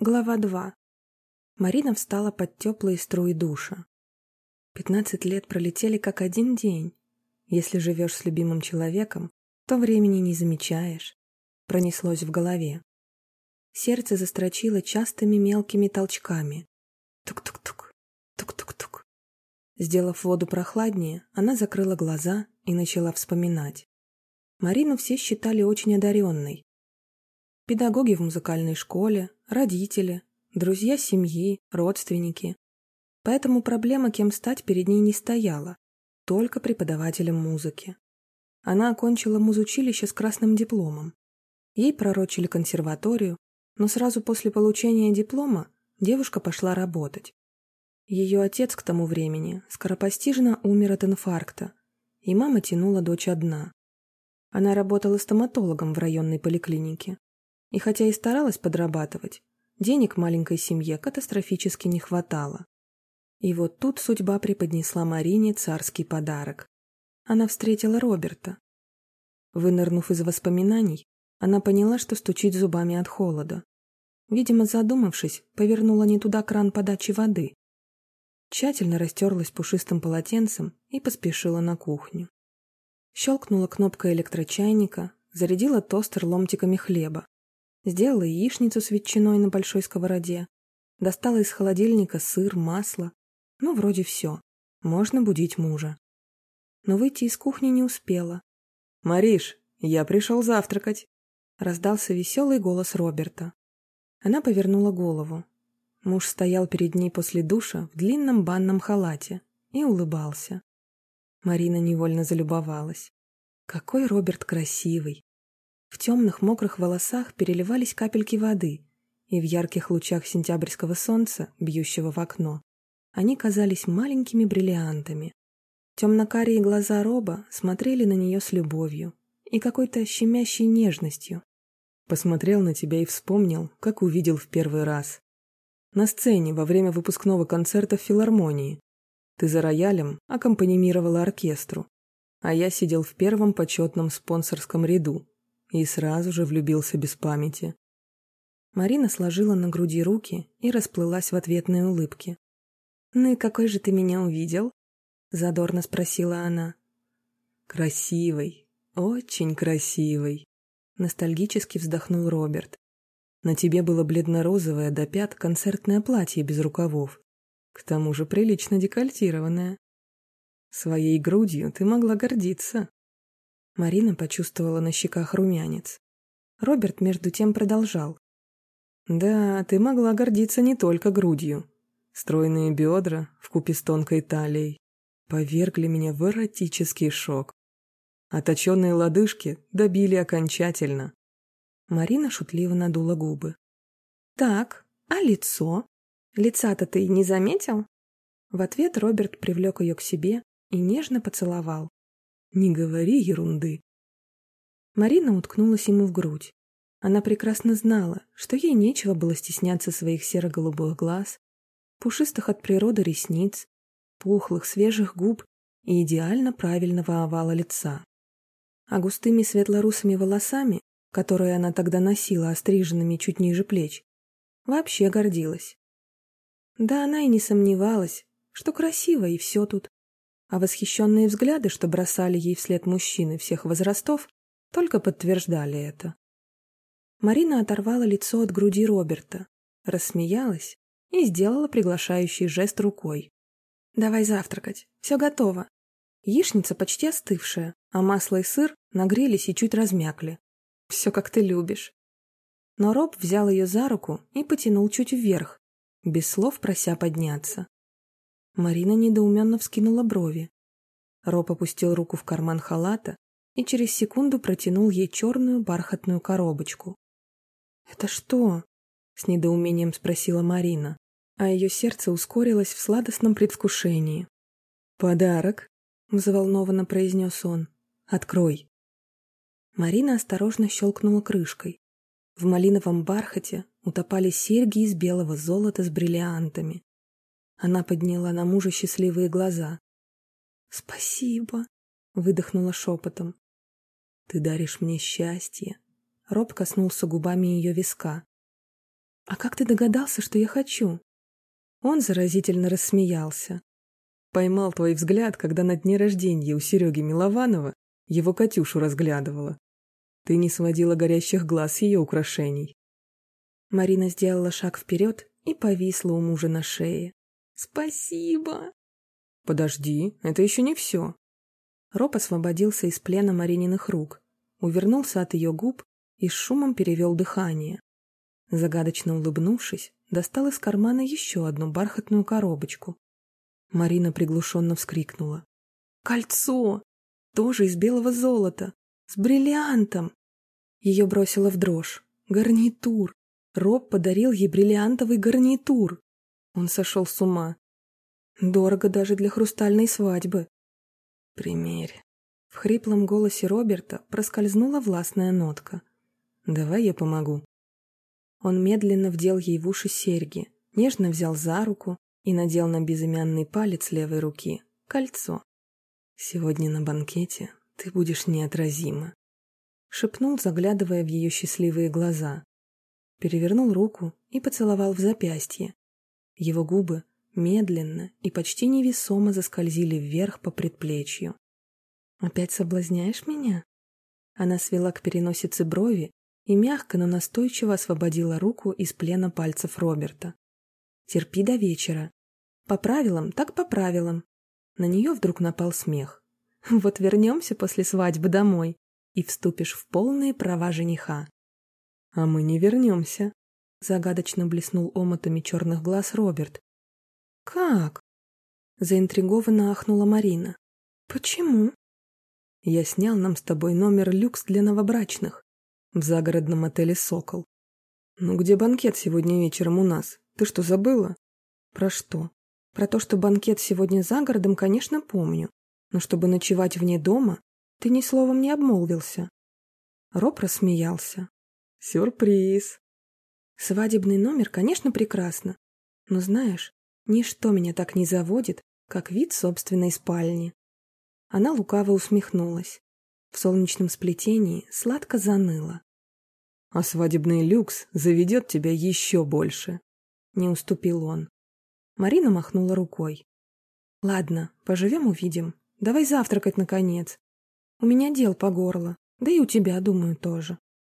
Глава 2. Марина встала под теплые струи душа. Пятнадцать лет пролетели как один день. Если живешь с любимым человеком, то времени не замечаешь. Пронеслось в голове. Сердце застрочило частыми мелкими толчками. Тук-тук-тук, тук-тук-тук. Сделав воду прохладнее, она закрыла глаза и начала вспоминать. Марину все считали очень одаренной, Педагоги в музыкальной школе, родители, друзья семьи, родственники. Поэтому проблема, кем стать, перед ней не стояла, только преподавателем музыки. Она окончила музучилище с красным дипломом. Ей пророчили консерваторию, но сразу после получения диплома девушка пошла работать. Ее отец к тому времени скоропостижно умер от инфаркта, и мама тянула дочь одна. Она работала стоматологом в районной поликлинике. И хотя и старалась подрабатывать, денег маленькой семье катастрофически не хватало. И вот тут судьба преподнесла Марине царский подарок. Она встретила Роберта. Вынырнув из воспоминаний, она поняла, что стучит зубами от холода. Видимо, задумавшись, повернула не туда кран подачи воды. Тщательно растерлась пушистым полотенцем и поспешила на кухню. Щелкнула кнопка электрочайника, зарядила тостер ломтиками хлеба. Сделала яичницу с ветчиной на большой сковороде. Достала из холодильника сыр, масло. Ну, вроде все. Можно будить мужа. Но выйти из кухни не успела. «Мариш, я пришел завтракать!» Раздался веселый голос Роберта. Она повернула голову. Муж стоял перед ней после душа в длинном банном халате и улыбался. Марина невольно залюбовалась. Какой Роберт красивый! В темных мокрых волосах переливались капельки воды, и в ярких лучах сентябрьского солнца, бьющего в окно, они казались маленькими бриллиантами. Темно-карие глаза Роба смотрели на нее с любовью и какой-то щемящей нежностью. Посмотрел на тебя и вспомнил, как увидел в первый раз. На сцене во время выпускного концерта в филармонии. Ты за роялем аккомпанимировала оркестру, а я сидел в первом почетном спонсорском ряду, и сразу же влюбился без памяти. Марина сложила на груди руки и расплылась в ответной улыбке. «Ну и какой же ты меня увидел?» — задорно спросила она. «Красивый, очень красивый», — ностальгически вздохнул Роберт. «На тебе было бледно-розовое до пят концертное платье без рукавов, к тому же прилично декольтированное. Своей грудью ты могла гордиться». Марина почувствовала на щеках румянец. Роберт между тем продолжал. «Да, ты могла гордиться не только грудью. Стройные бедра вкупе с тонкой талией повергли меня в эротический шок. А точенные лодыжки добили окончательно». Марина шутливо надула губы. «Так, а лицо? Лица-то ты не заметил?» В ответ Роберт привлек ее к себе и нежно поцеловал. «Не говори ерунды». Марина уткнулась ему в грудь. Она прекрасно знала, что ей нечего было стесняться своих серо-голубых глаз, пушистых от природы ресниц, пухлых, свежих губ и идеально правильного овала лица. А густыми светлорусыми волосами, которые она тогда носила остриженными чуть ниже плеч, вообще гордилась. Да она и не сомневалась, что красиво и все тут а восхищенные взгляды, что бросали ей вслед мужчины всех возрастов, только подтверждали это. Марина оторвала лицо от груди Роберта, рассмеялась и сделала приглашающий жест рукой. «Давай завтракать, все готово. Яичница почти остывшая, а масло и сыр нагрелись и чуть размякли. Все как ты любишь». Но Роб взял ее за руку и потянул чуть вверх, без слов прося подняться. Марина недоуменно вскинула брови. Роб опустил руку в карман халата и через секунду протянул ей черную бархатную коробочку. «Это что?» — с недоумением спросила Марина, а ее сердце ускорилось в сладостном предвкушении. «Подарок», — взволнованно произнес он. «Открой». Марина осторожно щелкнула крышкой. В малиновом бархате утопали серьги из белого золота с бриллиантами. Она подняла на мужа счастливые глаза. «Спасибо», — выдохнула шепотом. «Ты даришь мне счастье». Роб коснулся губами ее виска. «А как ты догадался, что я хочу?» Он заразительно рассмеялся. Поймал твой взгляд, когда на дне рождения у Сереги Милованова его Катюшу разглядывала. Ты не сводила горящих глаз ее украшений. Марина сделала шаг вперед и повисла у мужа на шее. «Спасибо!» «Подожди, это еще не все!» Роб освободился из плена Марининых рук, увернулся от ее губ и с шумом перевел дыхание. Загадочно улыбнувшись, достал из кармана еще одну бархатную коробочку. Марина приглушенно вскрикнула. «Кольцо! Тоже из белого золота! С бриллиантом!» Ее бросило в дрожь. «Гарнитур! Роб подарил ей бриллиантовый гарнитур!» Он сошел с ума. Дорого даже для хрустальной свадьбы. «Примерь». В хриплом голосе Роберта проскользнула властная нотка. «Давай я помогу». Он медленно вдел ей в уши серьги, нежно взял за руку и надел на безымянный палец левой руки кольцо. «Сегодня на банкете ты будешь неотразима», — шепнул, заглядывая в ее счастливые глаза. Перевернул руку и поцеловал в запястье. Его губы медленно и почти невесомо заскользили вверх по предплечью. «Опять соблазняешь меня?» Она свела к переносице брови и мягко, но настойчиво освободила руку из плена пальцев Роберта. «Терпи до вечера. По правилам, так по правилам». На нее вдруг напал смех. «Вот вернемся после свадьбы домой и вступишь в полные права жениха». «А мы не вернемся», — загадочно блеснул омотами черных глаз Роберт. «Как?» — заинтригованно ахнула Марина. «Почему?» «Я снял нам с тобой номер люкс для новобрачных в загородном отеле «Сокол». «Ну где банкет сегодня вечером у нас? Ты что, забыла?» «Про что?» «Про то, что банкет сегодня за городом, конечно, помню. Но чтобы ночевать вне дома, ты ни словом не обмолвился». Роб рассмеялся. «Сюрприз!» «Свадебный номер, конечно, прекрасно. Но знаешь, ничто меня так не заводит, как вид собственной спальни». Она лукаво усмехнулась. В солнечном сплетении сладко заныло. «А свадебный люкс заведет тебя еще больше», — не уступил он. Марина махнула рукой. «Ладно, поживем-увидим. Давай завтракать, наконец. У меня дел по горло, да и у тебя, думаю, тоже».